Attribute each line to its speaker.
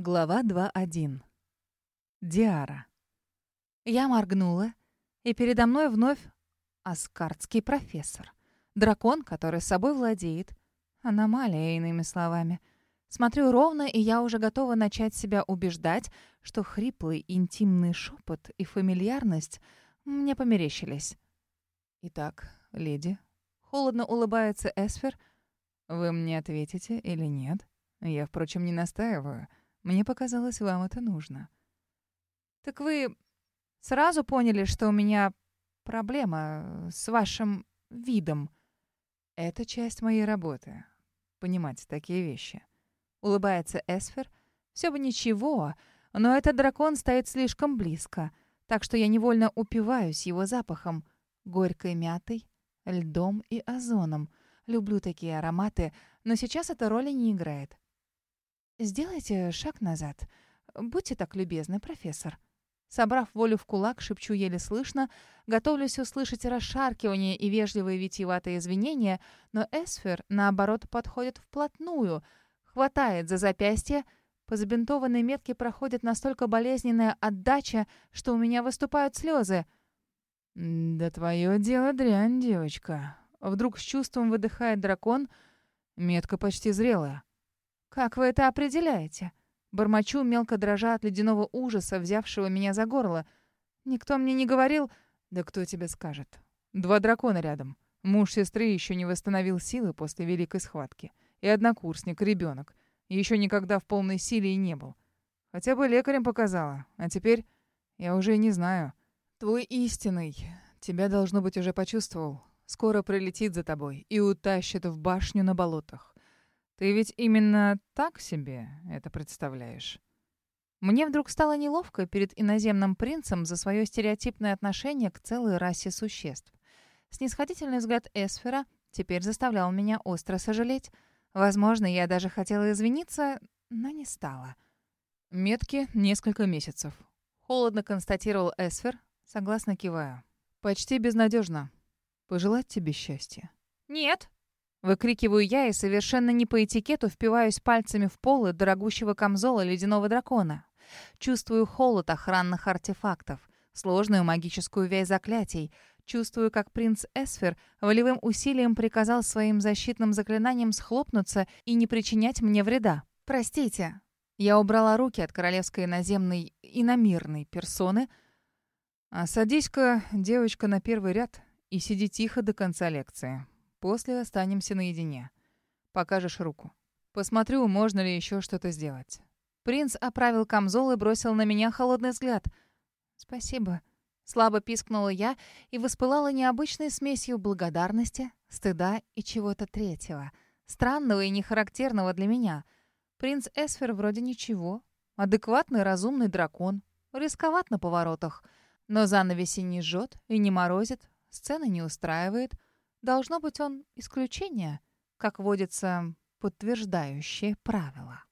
Speaker 1: Глава 2.1. Диара. Я моргнула, и передо мной вновь аскардский профессор. Дракон, который собой владеет. Аномалия, иными словами. Смотрю ровно, и я уже готова начать себя убеждать, что хриплый интимный шепот и фамильярность мне померещились. «Итак, леди», — холодно улыбается Эсфер, — «вы мне ответите или нет? Я, впрочем, не настаиваю». Мне показалось, вам это нужно. Так вы сразу поняли, что у меня проблема с вашим видом? Это часть моей работы. Понимать такие вещи. Улыбается Эсфер. Все бы ничего, но этот дракон стоит слишком близко, так что я невольно упиваюсь его запахом. Горькой мятой, льдом и озоном. Люблю такие ароматы, но сейчас эта роли не играет. «Сделайте шаг назад. Будьте так любезны, профессор». Собрав волю в кулак, шепчу еле слышно, готовлюсь услышать расшаркивание и вежливые витиеватые извинения, но Эсфер, наоборот, подходит вплотную, хватает за запястье, по забинтованной метке проходит настолько болезненная отдача, что у меня выступают слезы. «Да твое дело дрянь, девочка». Вдруг с чувством выдыхает дракон. Метка почти зрелая. «Как вы это определяете?» Бормочу, мелко дрожа от ледяного ужаса, взявшего меня за горло. «Никто мне не говорил...» «Да кто тебе скажет?» «Два дракона рядом. Муж сестры еще не восстановил силы после великой схватки. И однокурсник, ребенок. Еще никогда в полной силе и не был. Хотя бы лекарем показала. А теперь я уже не знаю. Твой истинный. Тебя, должно быть, уже почувствовал. Скоро прилетит за тобой и утащит в башню на болотах. Ты ведь именно так себе это представляешь? Мне вдруг стало неловко перед иноземным принцем за свое стереотипное отношение к целой расе существ. Снисходительный взгляд Эсфера теперь заставлял меня остро сожалеть. Возможно, я даже хотела извиниться, но не стала. «Метки несколько месяцев», — холодно констатировал Эсфер, согласно кивая. «Почти безнадежно. Пожелать тебе счастья». «Нет», Выкрикиваю я и совершенно не по этикету впиваюсь пальцами в полы дорогущего камзола ледяного дракона. Чувствую холод охранных артефактов, сложную магическую вязь заклятий. Чувствую, как принц Эсфер волевым усилием приказал своим защитным заклинаниям схлопнуться и не причинять мне вреда. «Простите». Я убрала руки от королевской наземной иномирной персоны. «А садись-ка, девочка, на первый ряд и сиди тихо до конца лекции. После останемся наедине. Покажешь руку. Посмотрю, можно ли еще что-то сделать. Принц оправил камзол и бросил на меня холодный взгляд. «Спасибо». Слабо пискнула я и воспылала необычной смесью благодарности, стыда и чего-то третьего. Странного и нехарактерного для меня. Принц Эсфер вроде ничего. Адекватный, разумный дракон. Рисковат на поворотах. Но занавеси не жжет и не морозит. Сцена не устраивает — Должно быть, он исключение, как водится, подтверждающее правило.